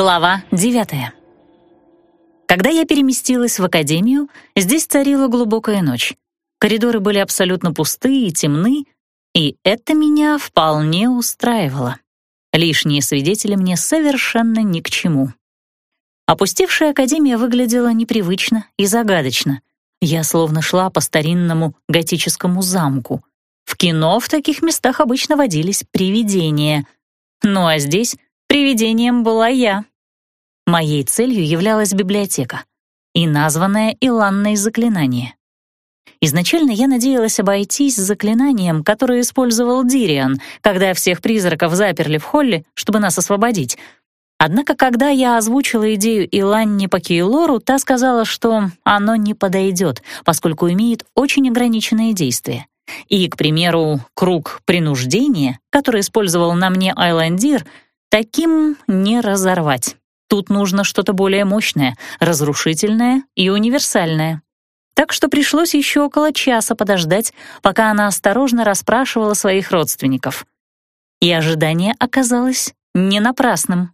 Глава девятая. Когда я переместилась в академию, здесь царила глубокая ночь. Коридоры были абсолютно пустые и темны, и это меня вполне устраивало. Лишние свидетели мне совершенно ни к чему. Опустевшая академия выглядела непривычно и загадочно. Я словно шла по старинному готическому замку. В кино в таких местах обычно водились привидения. Ну а здесь привидением была я. Моей целью являлась библиотека и названное Иланной заклинание. Изначально я надеялась обойтись заклинанием, которое использовал Дириан, когда всех призраков заперли в холле, чтобы нас освободить — Однако, когда я озвучила идею Иланне по Кейлору, та сказала, что оно не подойдет, поскольку имеет очень ограниченные действия. И, к примеру, круг принуждения, который использовал на мне Айландир, таким не разорвать. Тут нужно что-то более мощное, разрушительное и универсальное. Так что пришлось еще около часа подождать, пока она осторожно расспрашивала своих родственников. И ожидание оказалось не напрасным.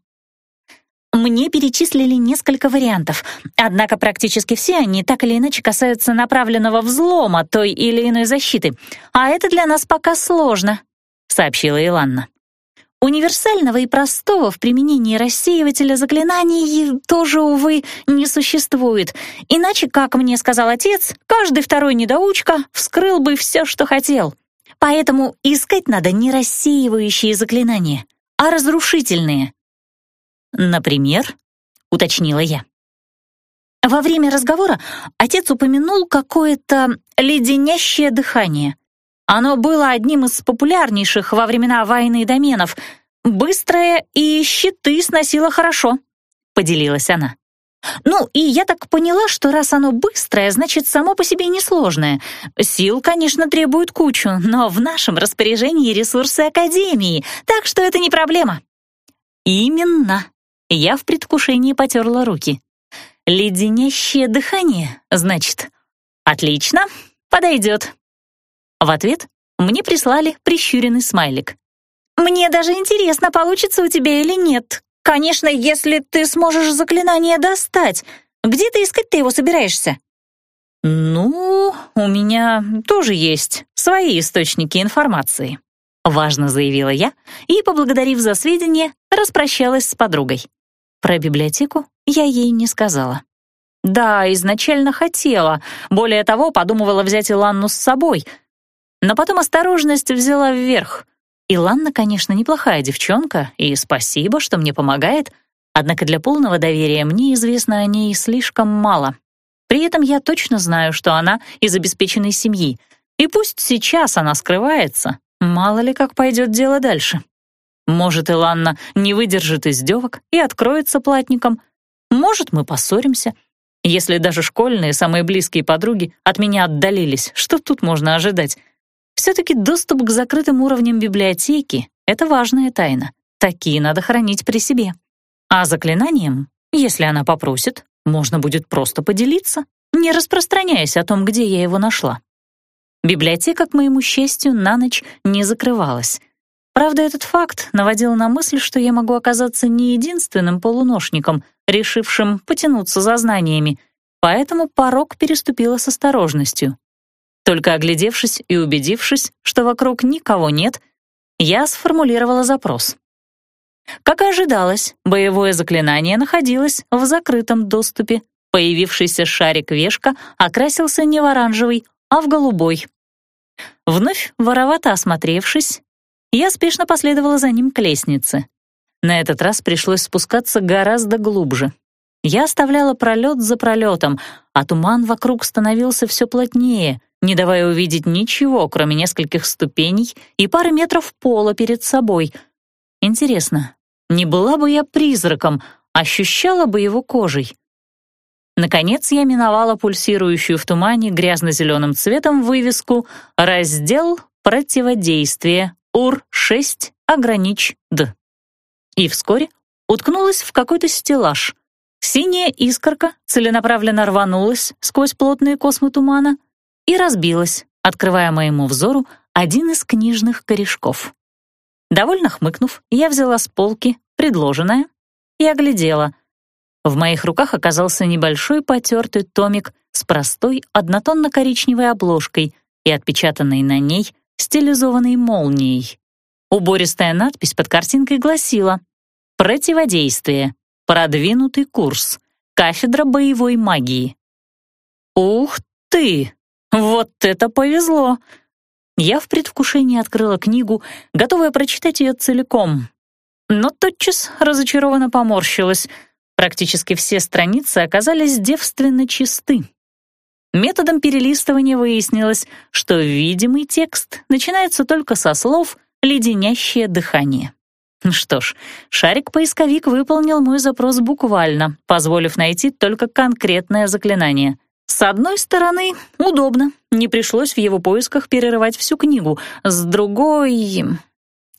Мне перечислили несколько вариантов, однако практически все они так или иначе касаются направленного взлома той или иной защиты, а это для нас пока сложно», — сообщила Иланна. Универсального и простого в применении рассеивателя заклинаний тоже, увы, не существует. Иначе, как мне сказал отец, каждый второй недоучка вскрыл бы все, что хотел. Поэтому искать надо не рассеивающие заклинания, а разрушительные. «Например?» — уточнила я. Во время разговора отец упомянул какое-то леденящее дыхание. Оно было одним из популярнейших во времена войны доменов. Быстрое и щиты сносило хорошо, — поделилась она. Ну, и я так поняла, что раз оно быстрое, значит, само по себе несложное. Сил, конечно, требует кучу, но в нашем распоряжении ресурсы Академии, так что это не проблема. Именно, я в предвкушении потерла руки. «Леденящее дыхание, значит?» «Отлично, подойдет». В ответ мне прислали прищуренный смайлик. «Мне даже интересно, получится у тебя или нет. Конечно, если ты сможешь заклинание достать. Где ты искать ты его собираешься?» «Ну, у меня тоже есть свои источники информации», — важно заявила я и, поблагодарив за сведения, распрощалась с подругой. Про библиотеку я ей не сказала. Да, изначально хотела, более того, подумывала взять Иланну с собой, но потом осторожность взяла вверх. Иланна, конечно, неплохая девчонка, и спасибо, что мне помогает, однако для полного доверия мне известно о ней слишком мало. При этом я точно знаю, что она из обеспеченной семьи, и пусть сейчас она скрывается, мало ли как пойдет дело дальше. Может, Иланна не выдержит издевок и откроется платником. Может, мы поссоримся. Если даже школьные, самые близкие подруги от меня отдалились, что тут можно ожидать? Все-таки доступ к закрытым уровням библиотеки — это важная тайна. Такие надо хранить при себе. А заклинанием, если она попросит, можно будет просто поделиться, не распространяясь о том, где я его нашла. Библиотека, к моему счастью, на ночь не закрывалась. Правда, этот факт наводил на мысль, что я могу оказаться не единственным полуношником, решившим потянуться за знаниями, поэтому порог переступила с осторожностью. Только оглядевшись и убедившись, что вокруг никого нет, я сформулировала запрос. Как и ожидалось, боевое заклинание находилось в закрытом доступе. Появившийся шарик-вешка окрасился не в оранжевый, а в голубой. Вновь воровато осмотревшись, я спешно последовала за ним к лестнице. На этот раз пришлось спускаться гораздо глубже. Я оставляла пролет за пролетом, а туман вокруг становился все плотнее, не давая увидеть ничего, кроме нескольких ступеней и пары метров пола перед собой. Интересно, не была бы я призраком, ощущала бы его кожей? Наконец я миновала пульсирующую в тумане грязно-зеленым цветом вывеску «Раздел противодействия УР-6 огранич Д. И вскоре уткнулась в какой-то стеллаж. Синяя искорка целенаправленно рванулась сквозь плотные космы тумана и разбилась, открывая моему взору один из книжных корешков. Довольно хмыкнув, я взяла с полки предложенное и оглядела. В моих руках оказался небольшой потертый томик с простой однотонно-коричневой обложкой и отпечатанной на ней стилизованной молнией. Убористая надпись под картинкой гласила «Противодействие. Продвинутый курс. Кафедра боевой магии». «Ух ты! Вот это повезло!» Я в предвкушении открыла книгу, готовая прочитать ее целиком. Но тотчас разочарованно поморщилась. Практически все страницы оказались девственно чисты. Методом перелистывания выяснилось, что видимый текст начинается только со слов «леденящее дыхание». Что ж, шарик-поисковик выполнил мой запрос буквально, позволив найти только конкретное заклинание. С одной стороны, удобно, не пришлось в его поисках перерывать всю книгу. С другой...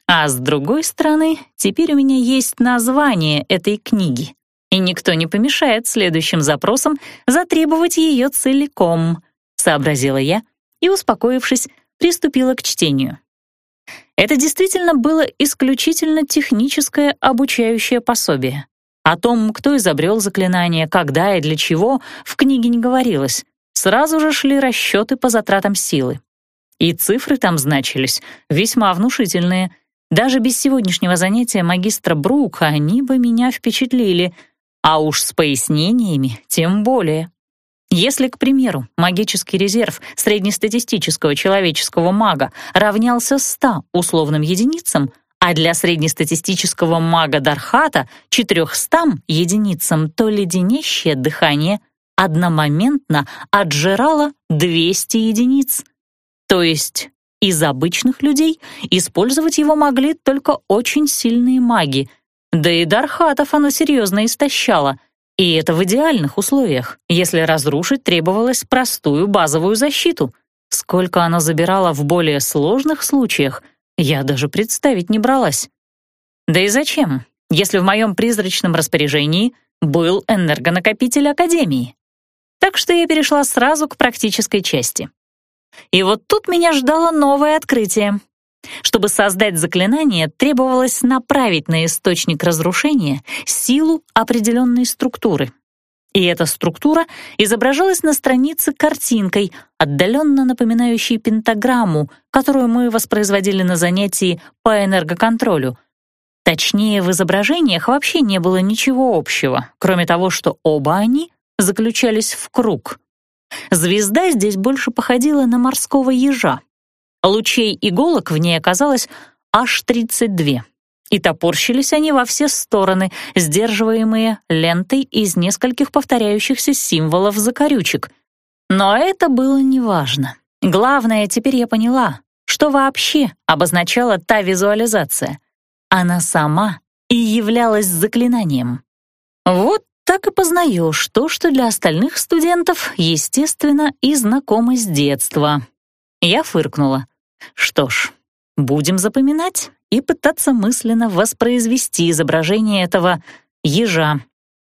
А с другой стороны, теперь у меня есть название этой книги и никто не помешает следующим запросам затребовать ее целиком», — сообразила я и, успокоившись, приступила к чтению. Это действительно было исключительно техническое обучающее пособие. О том, кто изобрел заклинание, когда и для чего, в книге не говорилось. Сразу же шли расчеты по затратам силы. И цифры там значились весьма внушительные. Даже без сегодняшнего занятия магистра Брука они бы меня впечатлили — а уж с пояснениями тем более. Если, к примеру, магический резерв среднестатистического человеческого мага равнялся 100 условным единицам, а для среднестатистического мага Дархата — 400 единицам, то леденящее дыхание одномоментно отжирало 200 единиц. То есть из обычных людей использовать его могли только очень сильные маги, да и Дархатов оно серьезно истощало. И это в идеальных условиях, если разрушить требовалось простую базовую защиту. Сколько оно забирало в более сложных случаях, я даже представить не бралась. Да и зачем, если в моем призрачном распоряжении был энергонакопитель Академии? Так что я перешла сразу к практической части. И вот тут меня ждало новое открытие. Чтобы создать заклинание, требовалось направить на источник разрушения силу определенной структуры. И эта структура изображалась на странице картинкой, отдаленно напоминающей пентаграмму, которую мы воспроизводили на занятии по энергоконтролю. Точнее, в изображениях вообще не было ничего общего, кроме того, что оба они заключались в круг. Звезда здесь больше походила на морского ежа, Лучей иголок в ней оказалось аж 32. И топорщились они во все стороны, сдерживаемые лентой из нескольких повторяющихся символов закорючек. Но это было неважно. Главное, теперь я поняла, что вообще обозначала та визуализация. Она сама и являлась заклинанием. Вот так и познаешь то, что для остальных студентов, естественно, и знакомо с детства. Я фыркнула. Что ж, будем запоминать и пытаться мысленно воспроизвести изображение этого ежа.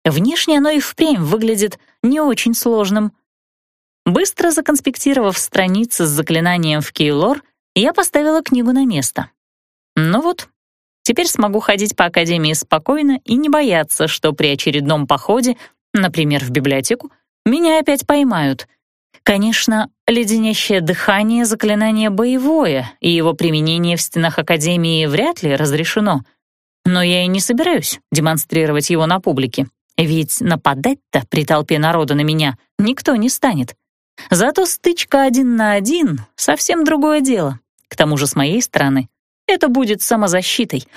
Внешне оно и впрямь выглядит не очень сложным. Быстро законспектировав страницы с заклинанием в Кейлор, я поставила книгу на место. Ну вот, теперь смогу ходить по Академии спокойно и не бояться, что при очередном походе, например, в библиотеку, меня опять поймают — Конечно, леденящее дыхание — заклинание боевое, и его применение в стенах Академии вряд ли разрешено. Но я и не собираюсь демонстрировать его на публике, ведь нападать-то при толпе народа на меня никто не станет. Зато стычка один на один — совсем другое дело. К тому же с моей стороны это будет самозащитой.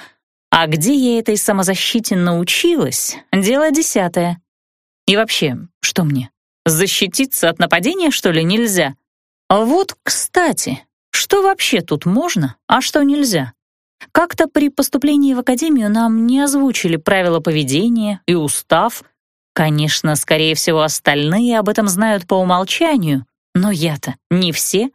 А где я этой самозащите научилась — дело десятое. И вообще, что мне, Защититься от нападения, что ли, нельзя? А вот, кстати, что вообще тут можно, а что нельзя? Как-то при поступлении в академию нам не озвучили правила поведения и устав. Конечно, скорее всего, остальные об этом знают по умолчанию, но я-то не все.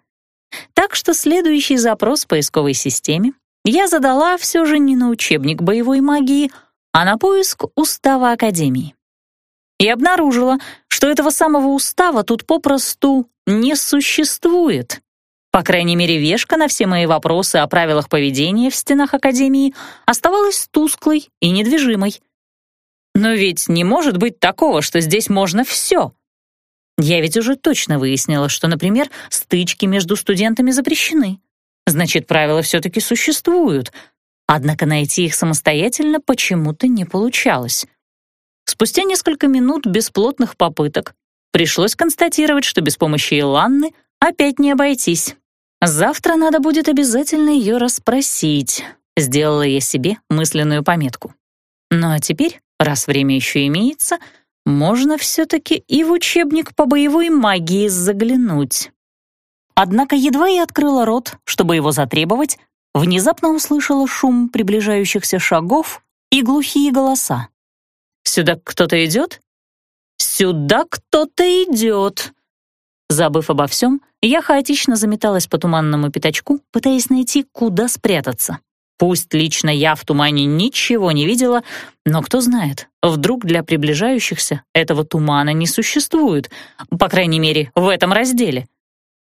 Так что следующий запрос в поисковой системе я задала все же не на учебник боевой магии, а на поиск устава Академии и обнаружила, что этого самого устава тут попросту не существует. По крайней мере, вешка на все мои вопросы о правилах поведения в стенах Академии оставалась тусклой и недвижимой. Но ведь не может быть такого, что здесь можно все. Я ведь уже точно выяснила, что, например, стычки между студентами запрещены. Значит, правила все-таки существуют. Однако найти их самостоятельно почему-то не получалось. Спустя несколько минут бесплотных попыток пришлось констатировать, что без помощи Иланны опять не обойтись. Завтра надо будет обязательно ее расспросить. Сделала я себе мысленную пометку. Ну а теперь, раз время еще имеется, можно все-таки и в учебник по боевой магии заглянуть. Однако едва я открыла рот, чтобы его затребовать, внезапно услышала шум приближающихся шагов и глухие голоса. «Сюда кто-то идет? Сюда кто-то идет!» Забыв обо всем, я хаотично заметалась по туманному пятачку, пытаясь найти, куда спрятаться. Пусть лично я в тумане ничего не видела, но кто знает, вдруг для приближающихся этого тумана не существует, по крайней мере, в этом разделе.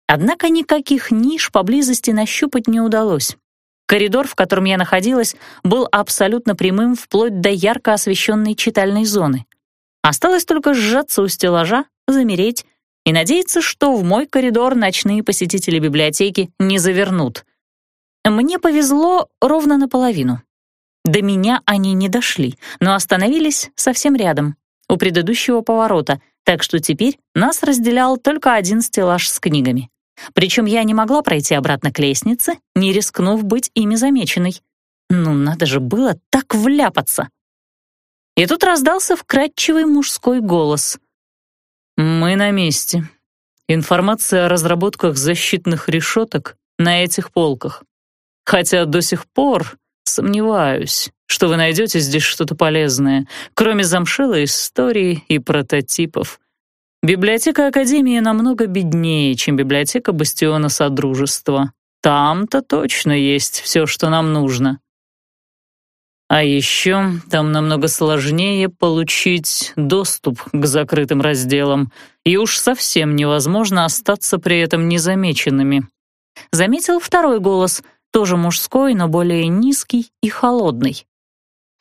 Однако никаких ниш поблизости нащупать не удалось. Коридор, в котором я находилась, был абсолютно прямым вплоть до ярко освещенной читальной зоны. Осталось только сжаться у стеллажа, замереть и надеяться, что в мой коридор ночные посетители библиотеки не завернут — мне повезло ровно наполовину. До меня они не дошли, но остановились совсем рядом, у предыдущего поворота, так что теперь нас разделял только один стеллаж с книгами. Причем я не могла пройти обратно к лестнице, не рискнув быть ими замеченной. Ну, надо же было так вляпаться. И тут раздался вкрадчивый мужской голос. «Мы на месте. Информация о разработках защитных решеток на этих полках. Хотя до сих пор сомневаюсь, что вы найдете здесь что-то полезное, кроме замшелой истории и прототипов. Библиотека Академии намного беднее, чем библиотека Бастиона Содружества. Там-то точно есть все, что нам нужно. А еще там намного сложнее получить доступ к закрытым разделам, и уж совсем невозможно остаться при этом незамеченными. Заметил второй голос, тоже мужской, но более низкий и холодный.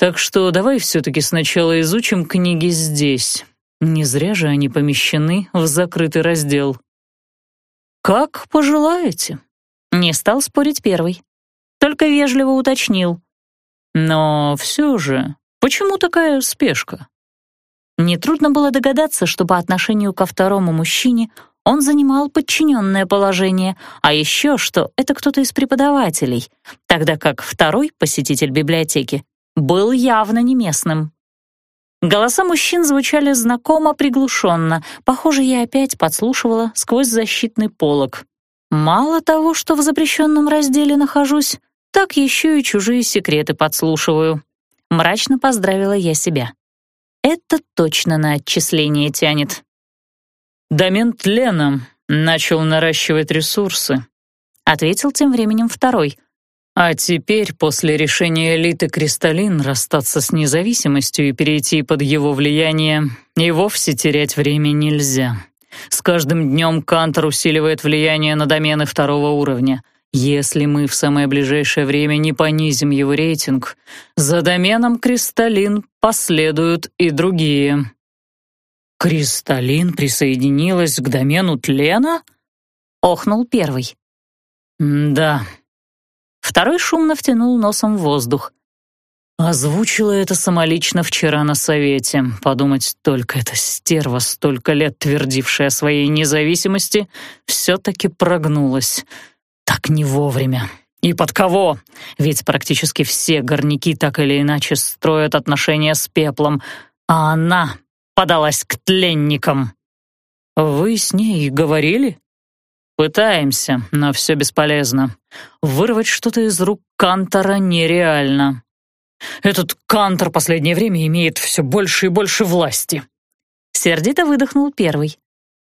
Так что давай все-таки сначала изучим книги здесь. Не зря же они помещены в закрытый раздел. «Как пожелаете», — не стал спорить первый. Только вежливо уточнил. «Но все же, почему такая спешка?» Нетрудно было догадаться, что по отношению ко второму мужчине он занимал подчиненное положение, а еще что это кто-то из преподавателей, тогда как второй посетитель библиотеки был явно не местным. Голоса мужчин звучали знакомо приглушенно. Похоже, я опять подслушивала сквозь защитный полог. Мало того, что в запрещенном разделе нахожусь, так еще и чужие секреты подслушиваю. Мрачно поздравила я себя. Это точно на отчисление тянет. «Домен тлена начал наращивать ресурсы», — ответил тем временем второй. «А теперь, после решения элиты Кристаллин расстаться с независимостью и перейти под его влияние, и вовсе терять время нельзя. С каждым днем Кантор усиливает влияние на домены второго уровня. Если мы в самое ближайшее время не понизим его рейтинг, за доменом Кристаллин последуют и другие». «Кристаллин присоединилась к домену тлена?» — охнул первый. «Да». Второй шумно втянул носом воздух. Озвучила это самолично вчера на совете. Подумать только, эта стерва, столько лет твердившая о своей независимости, все-таки прогнулась. Так не вовремя. И под кого? Ведь практически все горняки так или иначе строят отношения с пеплом, а она подалась к тленникам. Вы с ней говорили? Пытаемся, но все бесполезно. Вырвать что-то из рук Кантора нереально. Этот Кантор последнее время имеет все больше и больше власти. Сердито выдохнул первый.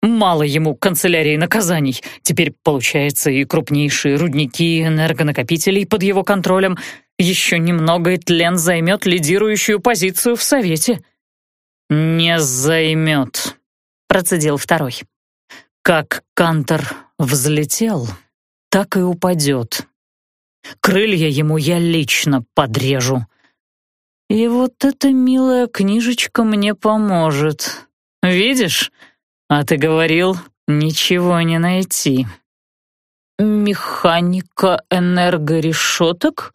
Мало ему канцелярии наказаний. Теперь, получается, и крупнейшие рудники энергонакопителей под его контролем. Еще немного, и тлен займет лидирующую позицию в Совете. «Не займет», — процедил второй. «Как Кантор взлетел, так и упадет. Крылья ему я лично подрежу. И вот эта милая книжечка мне поможет. Видишь? А ты говорил, ничего не найти. Механика энергорешеток?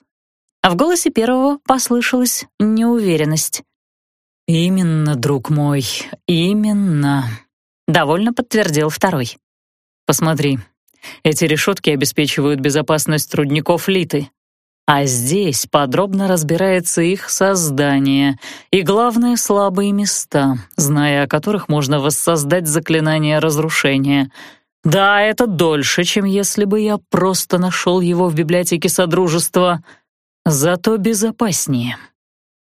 А в голосе первого послышалась неуверенность. «Именно, друг мой, именно», — довольно подтвердил второй. «Посмотри, эти решетки обеспечивают безопасность трудников Литы. А здесь подробно разбирается их создание и, главное, слабые места, зная о которых можно воссоздать заклинание разрушения. Да, это дольше, чем если бы я просто нашел его в библиотеке Содружества, зато безопаснее.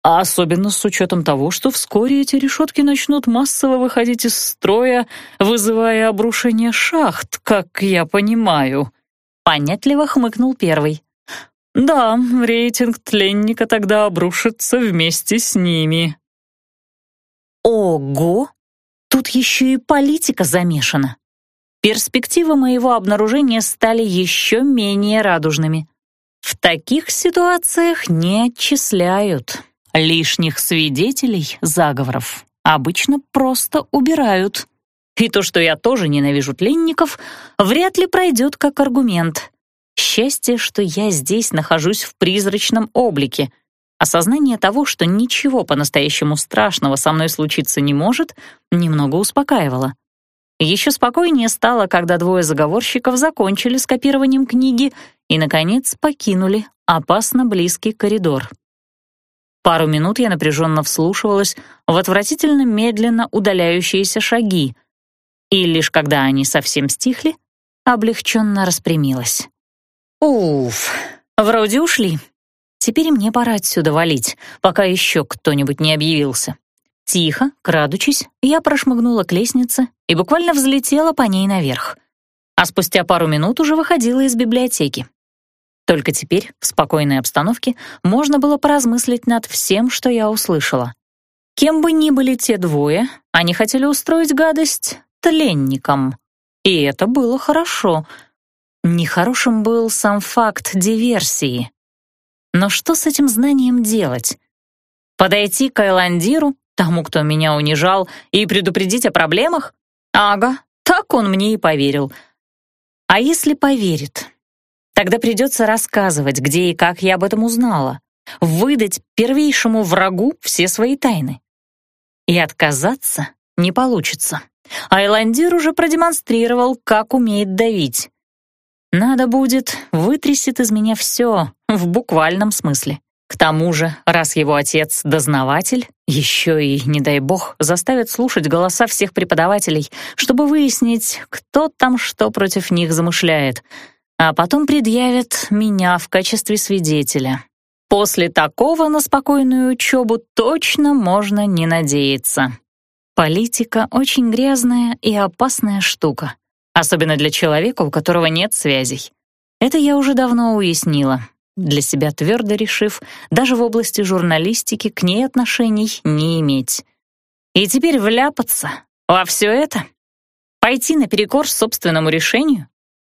А особенно с учетом того, что вскоре эти решетки начнут массово выходить из строя, вызывая обрушение шахт, как я понимаю. Понятливо хмыкнул первый. Да, рейтинг тленника тогда обрушится вместе с ними. Ого! Тут еще и политика замешана. Перспективы моего обнаружения стали еще менее радужными. В таких ситуациях не отчисляют. Лишних свидетелей заговоров обычно просто убирают. И то, что я тоже ненавижу тленников, вряд ли пройдет как аргумент. Счастье, что я здесь нахожусь в призрачном облике. Осознание того, что ничего по-настоящему страшного со мной случиться не может, немного успокаивало. Еще спокойнее стало, когда двое заговорщиков закончили с копированием книги и, наконец, покинули опасно близкий коридор. Пару минут я напряженно вслушивалась в отвратительно медленно удаляющиеся шаги, и лишь когда они совсем стихли, облегченно распрямилась. Уф, вроде ушли. Теперь мне пора отсюда валить, пока еще кто-нибудь не объявился. Тихо, крадучись, я прошмыгнула к лестнице и буквально взлетела по ней наверх. А спустя пару минут уже выходила из библиотеки. Только теперь, в спокойной обстановке, можно было поразмыслить над всем, что я услышала. Кем бы ни были те двое, они хотели устроить гадость тленникам. И это было хорошо — Нехорошим был сам факт диверсии. Но что с этим знанием делать? Подойти к Айландиру, тому, кто меня унижал, и предупредить о проблемах? Ага, так он мне и поверил. А если поверит? Тогда придется рассказывать, где и как я об этом узнала, выдать первейшему врагу все свои тайны. И отказаться не получится. Айландир уже продемонстрировал, как умеет давить. Надо будет, вытрясет из меня все, в буквальном смысле. К тому же, раз его отец — дознаватель, еще и, не дай бог, заставит слушать голоса всех преподавателей, чтобы выяснить, кто там что против них замышляет, а потом предъявят меня в качестве свидетеля. После такого на спокойную учебу точно можно не надеяться. Политика — очень грязная и опасная штука особенно для человека, у которого нет связей. Это я уже давно уяснила, для себя твердо решив, даже в области журналистики к ней отношений не иметь. И теперь вляпаться во все это? Пойти наперекор собственному решению?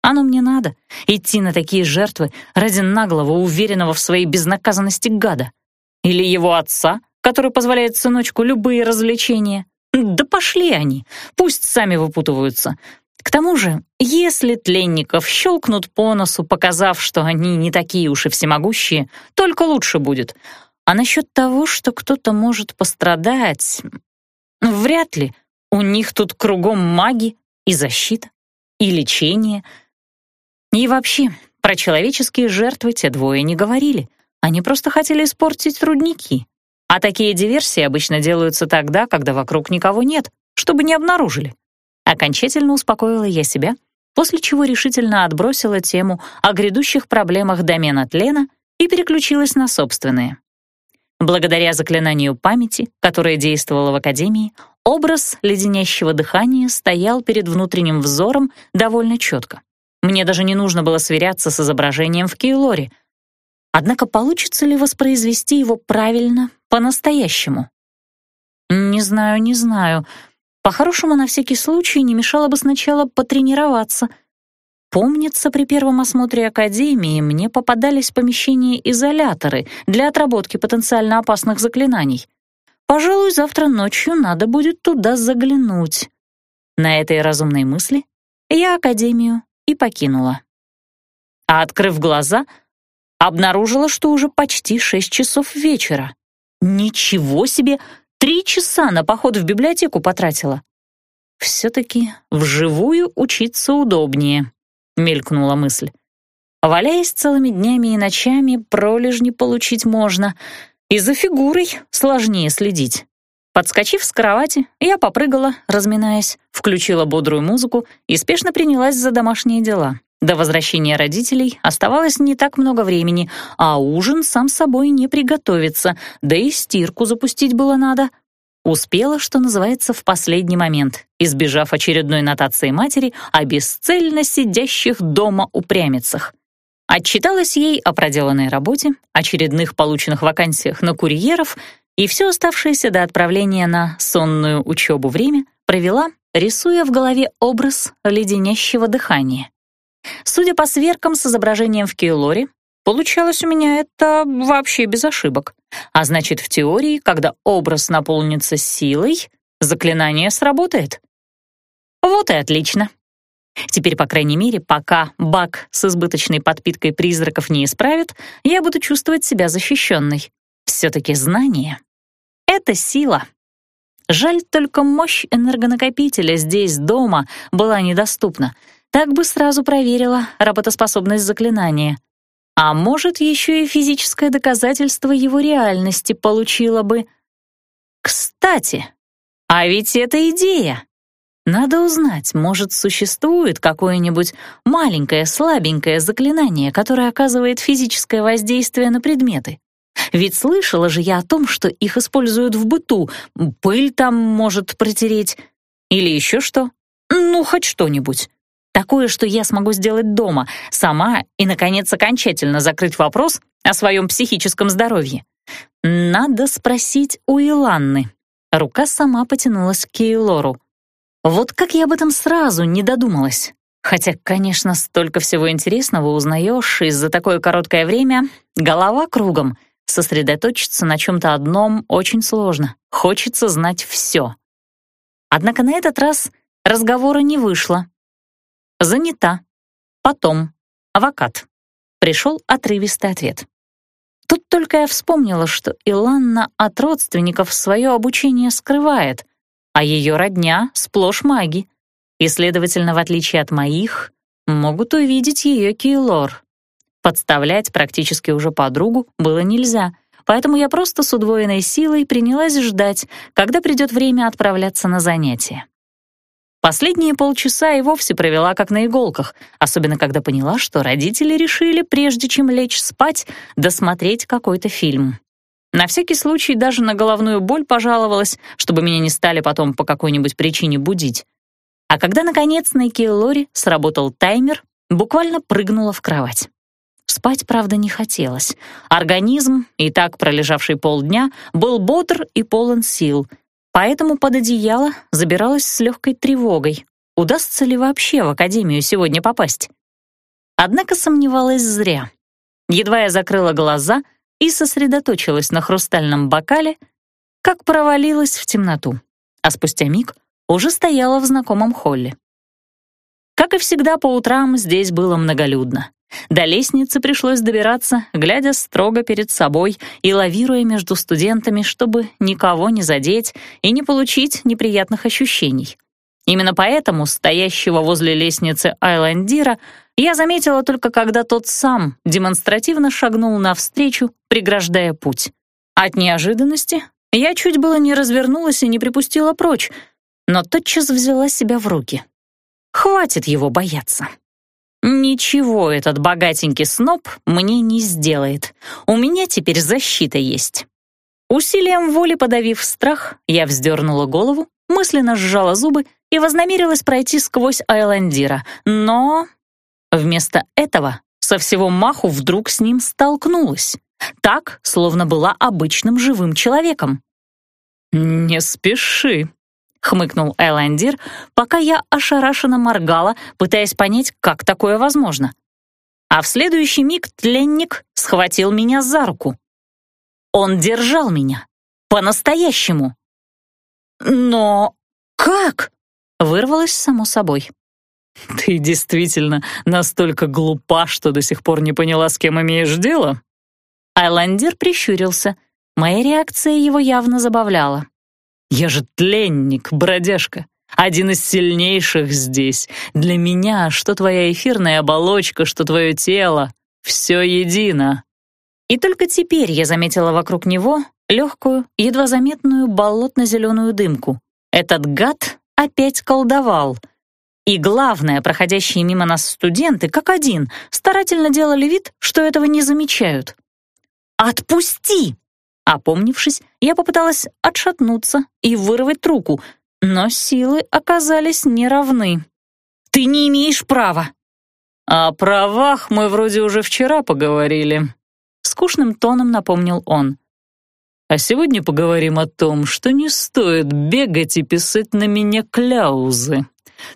Оно мне надо. Идти на такие жертвы ради наглого, уверенного в своей безнаказанности гада. Или его отца, который позволяет сыночку любые развлечения. Да пошли они, пусть сами выпутываются. К тому же, если тленников щелкнут по носу, показав, что они не такие уж и всемогущие, только лучше будет. А насчет того, что кто-то может пострадать, вряд ли. У них тут кругом маги и защита, и лечение. И вообще, про человеческие жертвы те двое не говорили. Они просто хотели испортить рудники. А такие диверсии обычно делаются тогда, когда вокруг никого нет, чтобы не обнаружили. Окончательно успокоила я себя, после чего решительно отбросила тему о грядущих проблемах домена тлена и переключилась на собственные. Благодаря заклинанию памяти, которое действовало в Академии, образ леденящего дыхания стоял перед внутренним взором довольно четко. Мне даже не нужно было сверяться с изображением в Кейлоре. Однако получится ли воспроизвести его правильно, по-настоящему? Не знаю, не знаю. По-хорошему, на всякий случай не мешало бы сначала потренироваться. Помнится, при первом осмотре Академии мне попадались помещения-изоляторы для отработки потенциально опасных заклинаний. Пожалуй, завтра ночью надо будет туда заглянуть. На этой разумной мысли я Академию и покинула. А открыв глаза, обнаружила, что уже почти шесть часов вечера. Ничего себе! Три часа на поход в библиотеку потратила. Все-таки вживую учиться удобнее, мелькнула мысль. Валяясь целыми днями и ночами, пролежни получить можно, и за фигурой сложнее следить. Подскочив с кровати, я попрыгала, разминаясь, включила бодрую музыку и спешно принялась за домашние дела. До возвращения родителей оставалось не так много времени, а ужин сам собой не приготовится, да и стирку запустить было надо. Успела, что называется, в последний момент, избежав очередной нотации матери о бесцельно сидящих дома упрямицах. Отчиталась ей о проделанной работе, очередных полученных вакансиях на курьеров и все оставшееся до отправления на сонную учебу время провела, рисуя в голове образ леденящего дыхания. Судя по сверкам с изображением в Кейлоре, получалось у меня это вообще без ошибок. А значит, в теории, когда образ наполнится силой, заклинание сработает. Вот и отлично. Теперь, по крайней мере, пока баг с избыточной подпиткой призраков не исправит, я буду чувствовать себя защищенной. Все-таки знание — это сила. Жаль, только мощь энергонакопителя здесь, дома, была недоступна — так бы сразу проверила работоспособность заклинания. А может, еще и физическое доказательство его реальности получила бы. Кстати, а ведь это идея. Надо узнать, может, существует какое-нибудь маленькое, слабенькое заклинание, которое оказывает физическое воздействие на предметы. Ведь слышала же я о том, что их используют в быту. Пыль там может протереть. Или еще что. Ну, хоть что-нибудь. Такое, что я смогу сделать дома, сама и, наконец, окончательно закрыть вопрос о своем психическом здоровье. Надо спросить у Иланны. Рука сама потянулась к Кейлору. Вот как я об этом сразу не додумалась. Хотя, конечно, столько всего интересного узнаешь, и за такое короткое время голова кругом. Сосредоточиться на чем-то одном очень сложно. Хочется знать все. Однако на этот раз разговора не вышло. Занята. Потом. Авокат. Пришел отрывистый ответ. Тут только я вспомнила, что Иланна от родственников свое обучение скрывает, а ее родня сплошь маги, и, следовательно, в отличие от моих, могут увидеть ее Кейлор. Подставлять практически уже подругу было нельзя, поэтому я просто с удвоенной силой принялась ждать, когда придет время отправляться на занятия. Последние полчаса и вовсе провела как на иголках, особенно когда поняла, что родители решили, прежде чем лечь спать, досмотреть какой-то фильм. На всякий случай даже на головную боль пожаловалась, чтобы меня не стали потом по какой-нибудь причине будить. А когда, наконец, на Лори сработал таймер, буквально прыгнула в кровать. Спать, правда, не хотелось. Организм, и так пролежавший полдня, был бодр и полон сил — Поэтому под одеяло забиралась с легкой тревогой. Удастся ли вообще в академию сегодня попасть? Однако сомневалась зря. Едва я закрыла глаза и сосредоточилась на хрустальном бокале, как провалилась в темноту, а спустя миг уже стояла в знакомом холле. Как и всегда по утрам здесь было многолюдно. До лестницы пришлось добираться, глядя строго перед собой и лавируя между студентами, чтобы никого не задеть и не получить неприятных ощущений. Именно поэтому стоящего возле лестницы Айландира я заметила только когда тот сам демонстративно шагнул навстречу, преграждая путь. От неожиданности я чуть было не развернулась и не припустила прочь, но тотчас взяла себя в руки. Хватит его бояться. Ничего этот богатенький сноб мне не сделает. У меня теперь защита есть. Усилием воли подавив страх, я вздернула голову, мысленно сжала зубы и вознамерилась пройти сквозь Айландира. Но вместо этого со всего маху вдруг с ним столкнулась. Так, словно была обычным живым человеком. «Не спеши», — хмыкнул Эландир, пока я ошарашенно моргала, пытаясь понять, как такое возможно. А в следующий миг тленник схватил меня за руку. Он держал меня. По-настоящему. «Но как?» — вырвалось само собой. «Ты действительно настолько глупа, что до сих пор не поняла, с кем имеешь дело?» Айландер прищурился. Моя реакция его явно забавляла. «Я же тленник, бродяжка, один из сильнейших здесь. Для меня, что твоя эфирная оболочка, что твое тело, все едино». И только теперь я заметила вокруг него легкую, едва заметную болотно-зеленую дымку. Этот гад опять колдовал. И главное, проходящие мимо нас студенты, как один, старательно делали вид, что этого не замечают. «Отпусти!» Опомнившись, я попыталась отшатнуться и вырвать руку, но силы оказались неравны. «Ты не имеешь права!» «О правах мы вроде уже вчера поговорили», — скучным тоном напомнил он. «А сегодня поговорим о том, что не стоит бегать и писать на меня кляузы.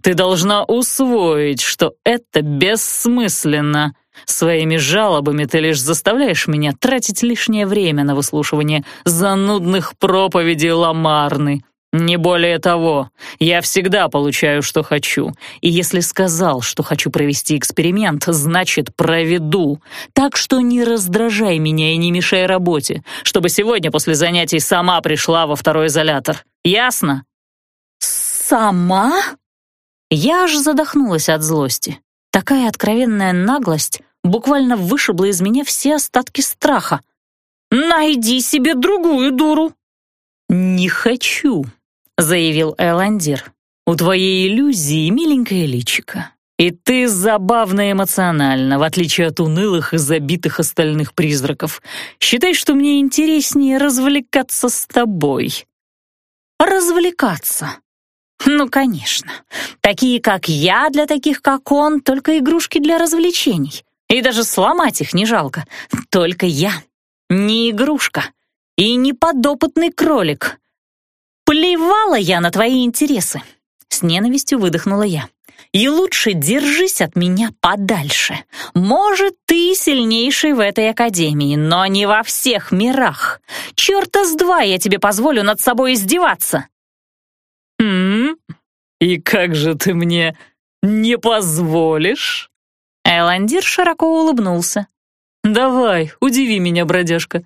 Ты должна усвоить, что это бессмысленно. Своими жалобами ты лишь заставляешь меня тратить лишнее время на выслушивание занудных проповедей Ламарны. Не более того, я всегда получаю, что хочу. И если сказал, что хочу провести эксперимент, значит, проведу. Так что не раздражай меня и не мешай работе, чтобы сегодня после занятий сама пришла во второй изолятор. Ясно? Сама? Я аж задохнулась от злости. Такая откровенная наглость буквально вышибла из меня все остатки страха. «Найди себе другую дуру!» «Не хочу», — заявил Эландир. «У твоей иллюзии миленькое личико, и ты забавно эмоциональна, в отличие от унылых и забитых остальных призраков. Считай, что мне интереснее развлекаться с тобой». «Развлекаться?» «Ну, конечно. Такие, как я, для таких, как он, только игрушки для развлечений. И даже сломать их не жалко. Только я. Не игрушка. И не подопытный кролик. Плевала я на твои интересы. С ненавистью выдохнула я. И лучше держись от меня подальше. Может, ты сильнейший в этой академии, но не во всех мирах. Чёрта с два я тебе позволю над собой издеваться. «М? И как же ты мне не позволишь?» Эландир широко улыбнулся. «Давай, удиви меня, бродяжка.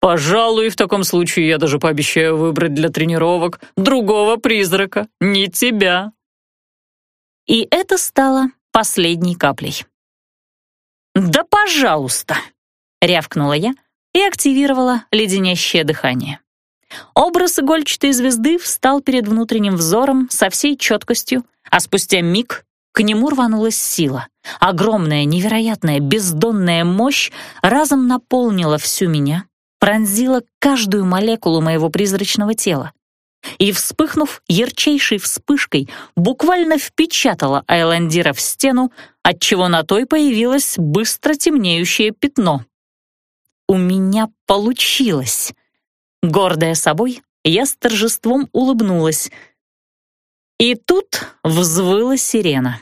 Пожалуй, в таком случае я даже пообещаю выбрать для тренировок другого призрака, не тебя». И это стало последней каплей. «Да пожалуйста!» — рявкнула я и активировала леденящее дыхание. Образ игольчатой звезды встал перед внутренним взором со всей четкостью, а спустя миг к нему рванулась сила. Огромная, невероятная, бездонная мощь разом наполнила всю меня, пронзила каждую молекулу моего призрачного тела. И, вспыхнув ярчайшей вспышкой, буквально впечатала Айландира в стену, отчего на той появилось быстро темнеющее пятно. У меня получилось. Гордая собой, я с торжеством улыбнулась — и тут взвыла сирена.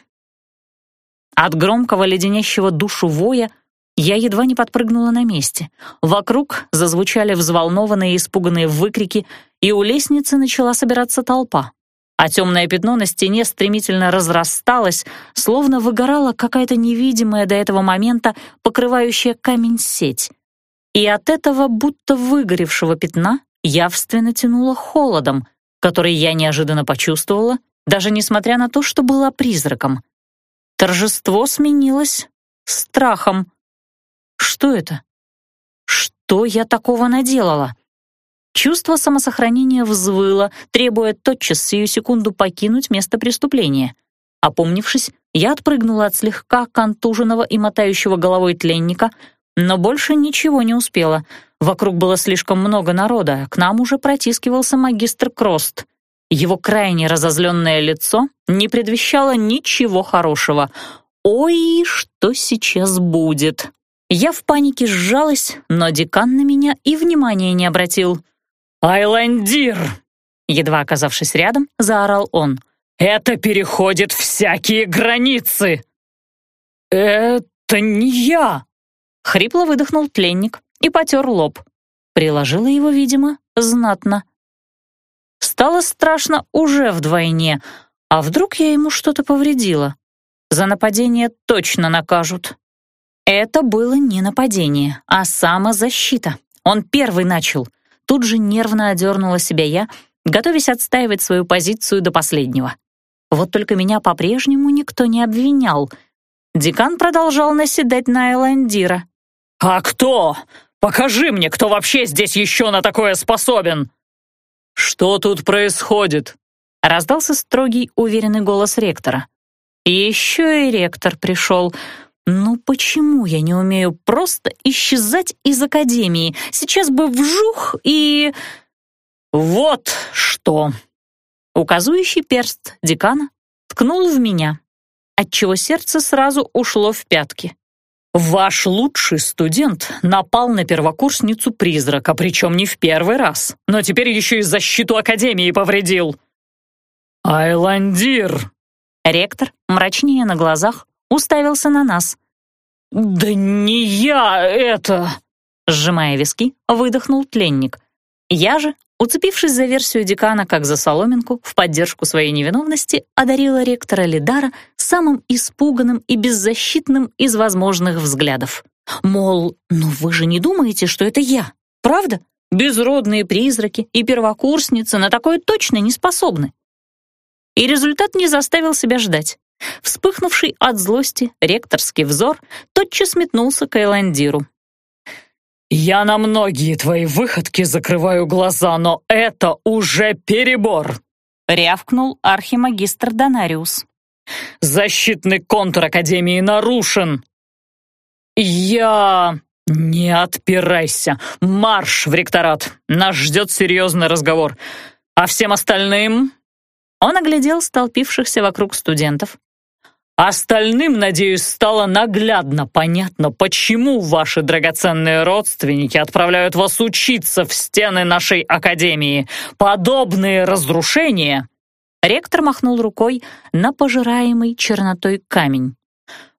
От громкого леденящего душу воя я едва не подпрыгнула на месте. Вокруг зазвучали взволнованные и испуганные выкрики, и у лестницы начала собираться толпа. А темное пятно на стене стремительно разрасталось, словно выгорала какая-то невидимая до этого момента покрывающая камень сеть. И от этого будто выгоревшего пятна явственно тянуло холодом, который я неожиданно почувствовала даже несмотря на то, что была призраком. Торжество сменилось страхом. Что это? Что я такого наделала? Чувство самосохранения взвыло, требуя тотчас сию секунду покинуть место преступления. Опомнившись, я отпрыгнула от слегка контуженного и мотающего головой тленника, но больше ничего не успела. Вокруг было слишком много народа, к нам уже протискивался магистр Крост — его крайне разозленное лицо не предвещало ничего хорошего. «Ой, что сейчас будет?» Я в панике сжалась, но декан на меня и внимания не обратил. «Айландир!» Едва оказавшись рядом, заорал он. «Это переходит всякие границы!» «Это не я!» Хрипло выдохнул тленник и потер лоб. Приложила его, видимо, знатно. Стало страшно уже вдвойне, а вдруг я ему что-то повредила? За нападение точно накажут. Это было не нападение, а самозащита. Он первый начал. Тут же нервно одернула себя я, готовясь отстаивать свою позицию до последнего. Вот только меня по-прежнему никто не обвинял. Декан продолжал наседать на Эландира. «А кто? Покажи мне, кто вообще здесь еще на такое способен!» «Что тут происходит?» — раздался строгий, уверенный голос ректора. еще и ректор пришел. Ну почему я не умею просто исчезать из академии? Сейчас бы вжух и... Вот что! Указующий перст декана ткнул в меня, отчего сердце сразу ушло в пятки. Ваш лучший студент напал на первокурсницу призрака, причем не в первый раз, но теперь еще и защиту Академии повредил. Айландир! Ректор, мрачнее на глазах, уставился на нас. «Да не я это!» Сжимая виски, выдохнул тленник. Я же Уцепившись за версию декана как за соломинку, в поддержку своей невиновности одарила ректора Лидара самым испуганным и беззащитным из возможных взглядов. Мол, ну вы же не думаете, что это я, правда? Безродные призраки и первокурсницы на такое точно не способны. И результат не заставил себя ждать. Вспыхнувший от злости ректорский взор тотчас метнулся к Эйландиру. «Я на многие твои выходки закрываю глаза, но это уже перебор!» — рявкнул архимагистр Донариус. «Защитный контур Академии нарушен!» «Я...» «Не отпирайся! Марш в ректорат! Нас ждет серьезный разговор. А всем остальным...» Он оглядел столпившихся вокруг студентов, Остальным, надеюсь, стало наглядно понятно, почему ваши драгоценные родственники отправляют вас учиться в стены нашей академии. Подобные разрушения...» Ректор махнул рукой на пожираемый чернотой камень.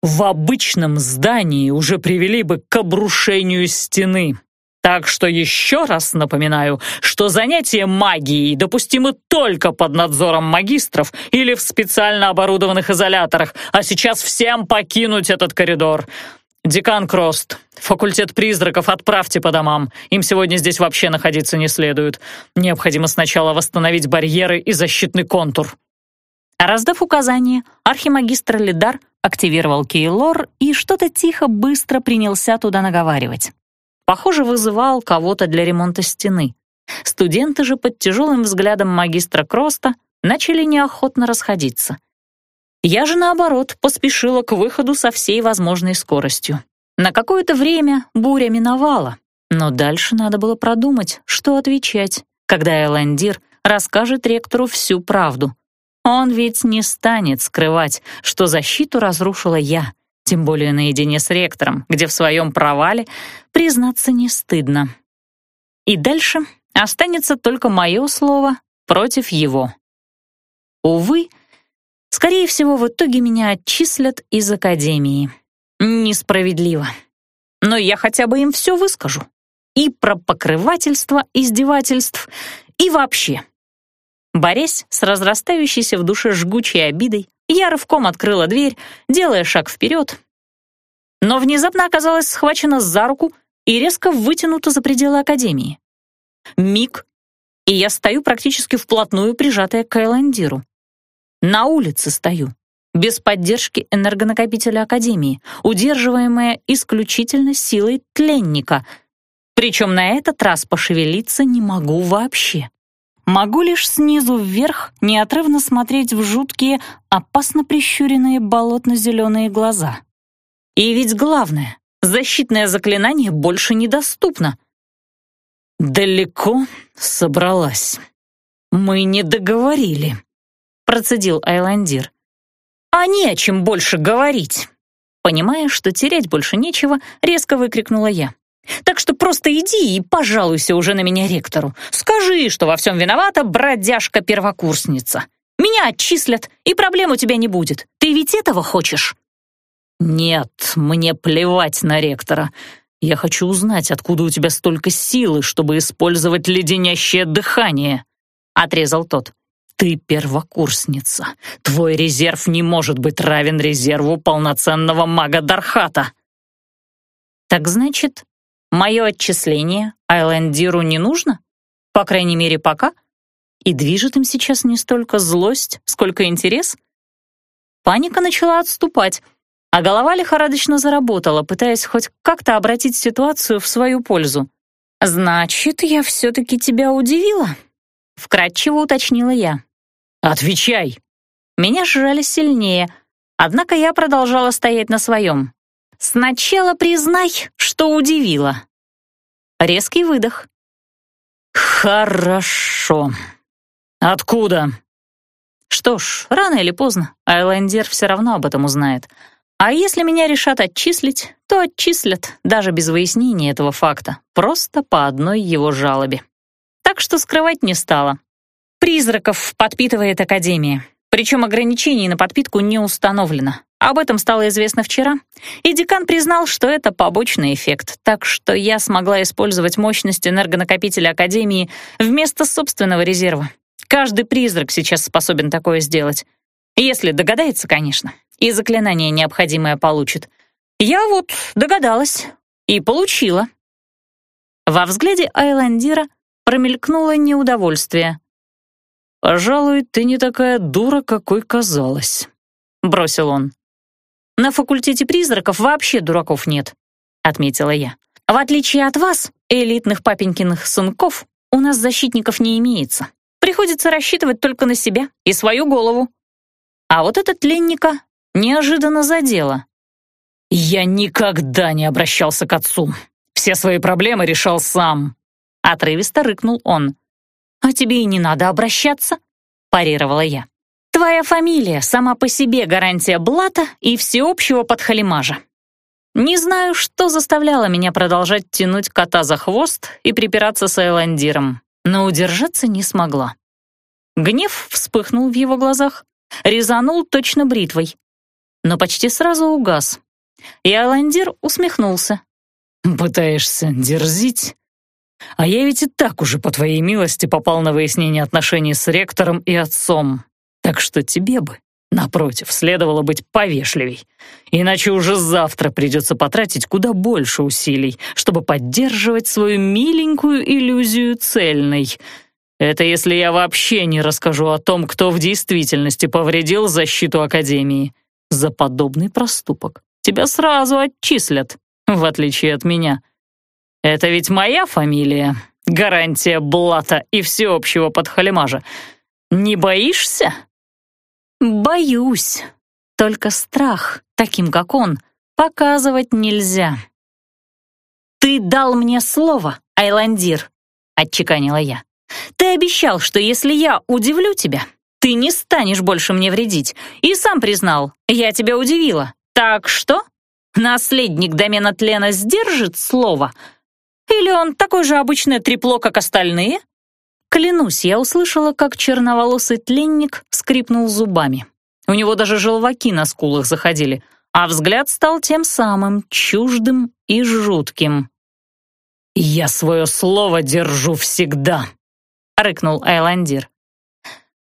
«В обычном здании уже привели бы к обрушению стены. Так что еще раз напоминаю, что занятия магией допустимы только под надзором магистров или в специально оборудованных изоляторах, а сейчас всем покинуть этот коридор. Декан Крост, факультет призраков отправьте по домам. Им сегодня здесь вообще находиться не следует. Необходимо сначала восстановить барьеры и защитный контур. Раздав указание, архимагистр Лидар активировал Кейлор и что-то тихо быстро принялся туда наговаривать. Похоже, вызывал кого-то для ремонта стены. Студенты же под тяжелым взглядом магистра Кроста начали неохотно расходиться. Я же, наоборот, поспешила к выходу со всей возможной скоростью. На какое-то время буря миновала, но дальше надо было продумать, что отвечать, когда Эландир расскажет ректору всю правду. Он ведь не станет скрывать, что защиту разрушила я, тем более наедине с ректором, где в своем провале признаться не стыдно. И дальше останется только мое слово против его. Увы, скорее всего, в итоге меня отчислят из академии. Несправедливо. Но я хотя бы им все выскажу. И про покрывательство, издевательств, и вообще. Борясь с разрастающейся в душе жгучей обидой, я рывком открыла дверь, делая шаг вперед, но внезапно оказалась схвачена за руку и резко вытянута за пределы Академии. Миг, и я стою практически вплотную, прижатая к Эландиру. На улице стою, без поддержки энергонакопителя Академии, удерживаемая исключительно силой тленника, причем на этот раз пошевелиться не могу вообще. Могу лишь снизу вверх неотрывно смотреть в жуткие, опасно прищуренные болотно-зеленые глаза. И ведь главное, защитное заклинание больше недоступно. «Далеко собралась. Мы не договорили», — процедил Айландир. «А не о чем больше говорить». Понимая, что терять больше нечего, резко выкрикнула я. Так что просто иди и пожалуйся уже на меня ректору. Скажи, что во всем виновата бродяжка-первокурсница. Меня отчислят, и проблем у тебя не будет. Ты ведь этого хочешь?» «Нет, мне плевать на ректора. Я хочу узнать, откуда у тебя столько силы, чтобы использовать леденящее дыхание», — отрезал тот. «Ты первокурсница. Твой резерв не может быть равен резерву полноценного мага Дархата». «Так значит, мое отчисление Айлендиру не нужно? По крайней мере, пока? И движет им сейчас не столько злость, сколько интерес?» Паника начала отступать, а голова лихорадочно заработала, пытаясь хоть как-то обратить ситуацию в свою пользу. «Значит, я все-таки тебя удивила?» — вкратчиво уточнила я. «Отвечай!» Меня сжали сильнее, однако я продолжала стоять на своем. «Сначала признай, что удивила». Резкий выдох. «Хорошо. Откуда?» Что ж, рано или поздно Айлендер все равно об этом узнает. А если меня решат отчислить, то отчислят, даже без выяснения этого факта, просто по одной его жалобе. Так что скрывать не стала. Призраков подпитывает Академия, причем ограничений на подпитку не установлено. Об этом стало известно вчера, и декан признал, что это побочный эффект, так что я смогла использовать мощность энергонакопителя Академии вместо собственного резерва. Каждый призрак сейчас способен такое сделать. Если догадается, конечно и заклинание необходимое получит. Я вот догадалась и получила. Во взгляде Айландира промелькнуло неудовольствие. «Пожалуй, ты не такая дура, какой казалось», — бросил он. «На факультете призраков вообще дураков нет», — отметила я. «В отличие от вас, элитных папенькиных сынков, у нас защитников не имеется. Приходится рассчитывать только на себя и свою голову. А вот этот ленника неожиданно задело. «Я никогда не обращался к отцу. Все свои проблемы решал сам», — отрывисто рыкнул он. «А тебе и не надо обращаться», — парировала я. «Твоя фамилия сама по себе гарантия блата и всеобщего подхалимажа. Не знаю, что заставляло меня продолжать тянуть кота за хвост и припираться с Эйландиром, но удержаться не смогла. Гнев вспыхнул в его глазах, резанул точно бритвой, но почти сразу угас. И Аландир усмехнулся. «Пытаешься дерзить? А я ведь и так уже, по твоей милости, попал на выяснение отношений с ректором и отцом. Так что тебе бы, напротив, следовало быть повежливей. Иначе уже завтра придется потратить куда больше усилий, чтобы поддерживать свою миленькую иллюзию цельной». Это если я вообще не расскажу о том, кто в действительности повредил защиту Академии. За подобный проступок тебя сразу отчислят, в отличие от меня. Это ведь моя фамилия, гарантия блата и всеобщего подхалимажа. Не боишься? Боюсь. Только страх, таким как он, показывать нельзя. «Ты дал мне слово, Айландир», — отчеканила я. «Ты обещал, что если я удивлю тебя, ты не станешь больше мне вредить. И сам признал, я тебя удивила. Так что? Наследник домена тлена сдержит слово? Или он такой же обычное трепло, как остальные? Клянусь, я услышала, как черноволосый тленник скрипнул зубами. У него даже желваки на скулах заходили, а взгляд стал тем самым чуждым и жутким. «Я свое слово держу всегда», — рыкнул Айландир.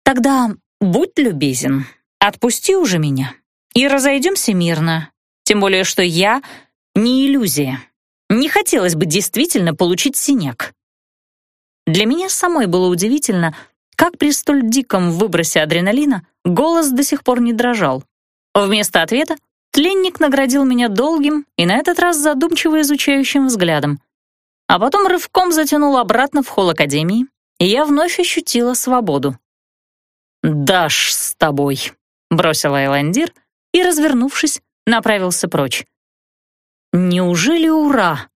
Тогда будь любезен, отпусти уже меня и разойдемся мирно. Тем более, что я не иллюзия. Не хотелось бы действительно получить синяк. Для меня самой было удивительно, как при столь диком выбросе адреналина голос до сих пор не дрожал. Вместо ответа тленник наградил меня долгим и на этот раз задумчиво изучающим взглядом. А потом рывком затянул обратно в холл Академии, и я вновь ощутила свободу. «Дашь с тобой», — бросил Айландир и, развернувшись, направился прочь. «Неужели ура?»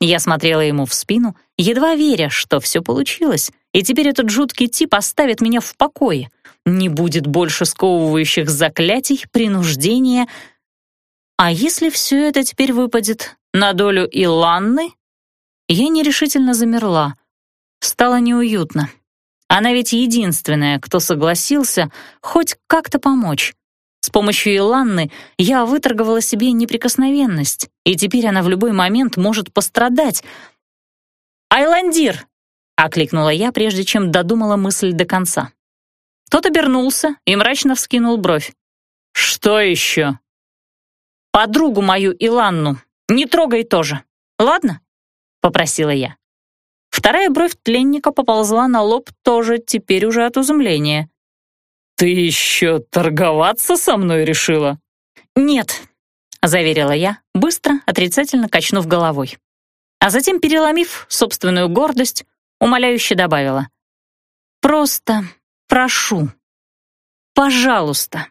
Я смотрела ему в спину, едва веря, что все получилось, и теперь этот жуткий тип оставит меня в покое. Не будет больше сковывающих заклятий, принуждения. А если все это теперь выпадет на долю Иланны?» Я нерешительно замерла. Стало неуютно. Она ведь единственная, кто согласился хоть как-то помочь. С помощью Иланны я выторговала себе неприкосновенность, и теперь она в любой момент может пострадать. «Айландир!» — окликнула я, прежде чем додумала мысль до конца. Тот обернулся и мрачно вскинул бровь. «Что еще?» «Подругу мою Иланну не трогай тоже, ладно?» — попросила я. Вторая бровь тленника поползла на лоб тоже, теперь уже от изумления. «Ты еще торговаться со мной решила?» «Нет», — заверила я, быстро, отрицательно качнув головой. А затем, переломив собственную гордость, умоляюще добавила. «Просто прошу, пожалуйста».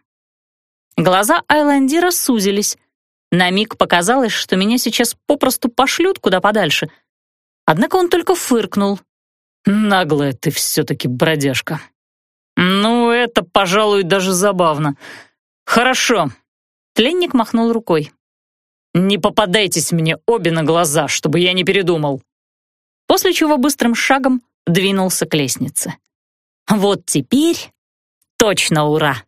Глаза Айландира сузились. На миг показалось, что меня сейчас попросту пошлют куда подальше. Однако он только фыркнул. «Наглая ты все-таки бродяжка», «Ну, это, пожалуй, даже забавно. Хорошо». Тленник махнул рукой. «Не попадайтесь мне обе на глаза, чтобы я не передумал». После чего быстрым шагом двинулся к лестнице. «Вот теперь точно ура!»